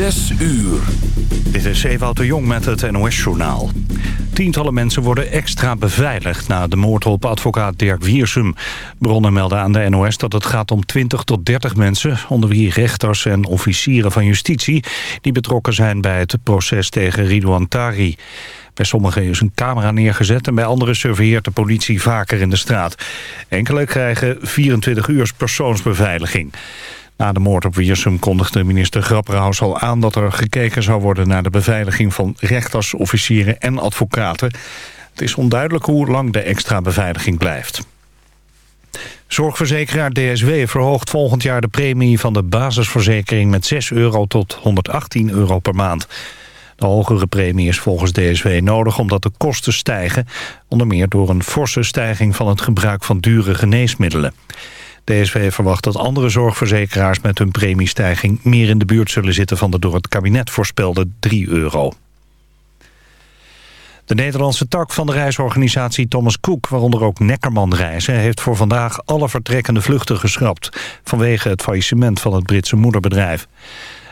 Zes uur. Dit is Ewout de Jong met het NOS-journaal. Tientallen mensen worden extra beveiligd na de moord op advocaat Dirk Wiersum. Bronnen melden aan de NOS dat het gaat om 20 tot 30 mensen... onder wie rechters en officieren van justitie... die betrokken zijn bij het proces tegen Ridouan Tari. Bij sommigen is een camera neergezet en bij anderen surveilleert de politie vaker in de straat. Enkele krijgen 24 uur persoonsbeveiliging. Na de moord op Wiersum kondigde minister Grapperhaus al aan... dat er gekeken zou worden naar de beveiliging van rechters, officieren en advocaten. Het is onduidelijk hoe lang de extra beveiliging blijft. Zorgverzekeraar DSW verhoogt volgend jaar de premie van de basisverzekering met 6 euro tot 118 euro per maand. De hogere premie is volgens DSW nodig omdat de kosten stijgen, onder meer door een forse stijging van het gebruik van dure geneesmiddelen. DSV verwacht dat andere zorgverzekeraars met hun premiestijging... meer in de buurt zullen zitten van de door het kabinet voorspelde 3 euro. De Nederlandse tak van de reisorganisatie Thomas Cook... waaronder ook Neckerman Reizen... heeft voor vandaag alle vertrekkende vluchten geschrapt... vanwege het faillissement van het Britse moederbedrijf.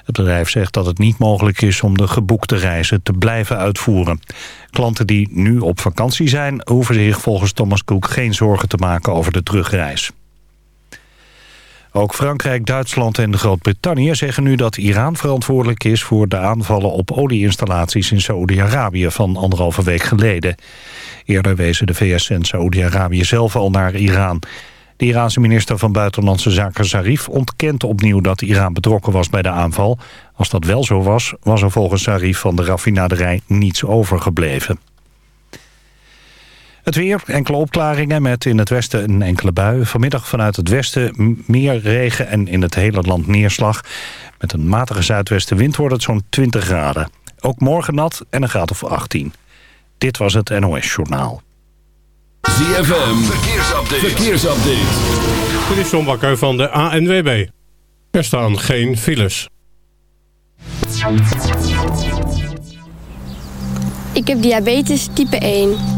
Het bedrijf zegt dat het niet mogelijk is om de geboekte reizen te blijven uitvoeren. Klanten die nu op vakantie zijn... hoeven zich volgens Thomas Cook geen zorgen te maken over de terugreis. Ook Frankrijk, Duitsland en Groot-Brittannië zeggen nu dat Iran verantwoordelijk is voor de aanvallen op olieinstallaties in Saoedi-Arabië van anderhalve week geleden. Eerder wezen de VS en Saoedi-Arabië zelf al naar Iran. De Iraanse minister van Buitenlandse Zaken Zarif ontkent opnieuw dat Iran betrokken was bij de aanval. Als dat wel zo was, was er volgens Zarif van de raffinaderij niets overgebleven. Het weer, enkele opklaringen met in het westen een enkele bui. Vanmiddag vanuit het westen meer regen en in het hele land neerslag. Met een matige zuidwestenwind wordt het zo'n 20 graden. Ook morgen nat en een graad of 18. Dit was het NOS Journaal. ZFM, verkeersupdate. verkeersupdate. Dit is John Bakker van de ANWB. Er staan geen files. Ik heb diabetes type 1.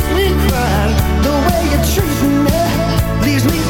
leaves me crying. The way you treat me leaves me.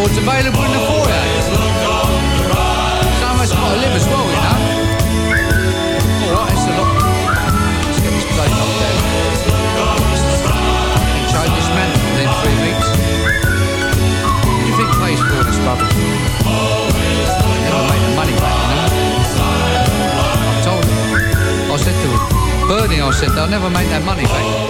record's available in the foyer. Of us got to live as well, you know. Alright, it's a lot. Let's get this place up there. Change this man within three weeks. Do you think pays for this rubbish? Never made the money back, you know. I told him. I said to him, Bernie, I said, they'll never make that money back.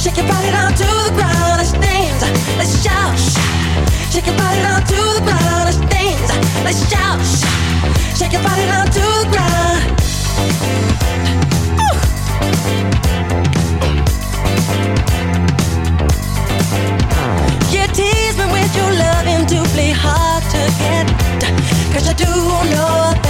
shake your body down to the ground. Shout, shake your body the ground. Shout, shake your body the ground. You tease me with your loving hard I do know that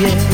yeah.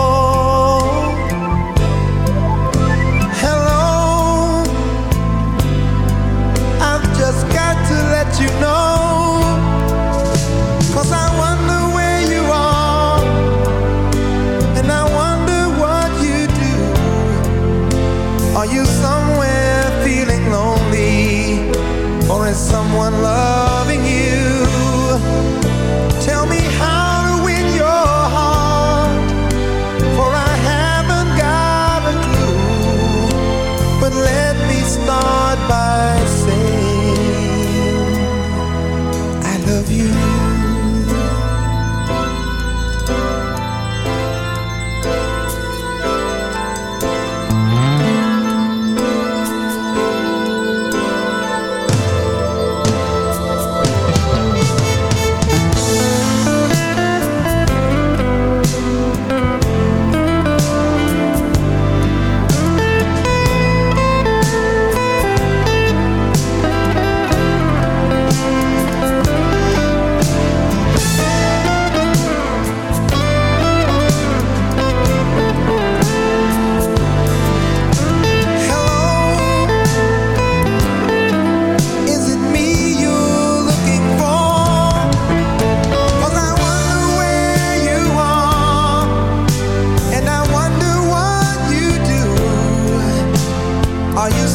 Are you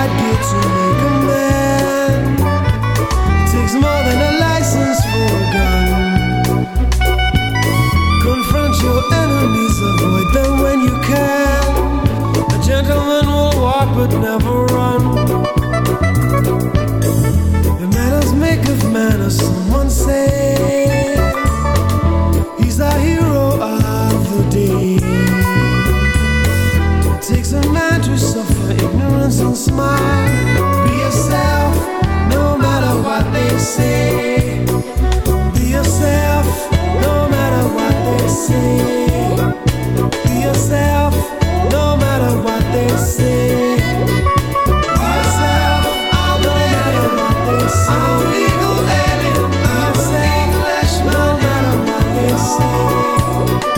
It takes more than a license for a gun. Confront your enemies, avoid them when you can. A gentleman will walk but never run. The manners make of manners, someone say. so smart. Be yourself, no matter what they say. Be yourself, no matter what they say. Be yourself, no matter what they say. Be yourself, no matter what they say. I'm legal alien. I'm English, no matter what they say.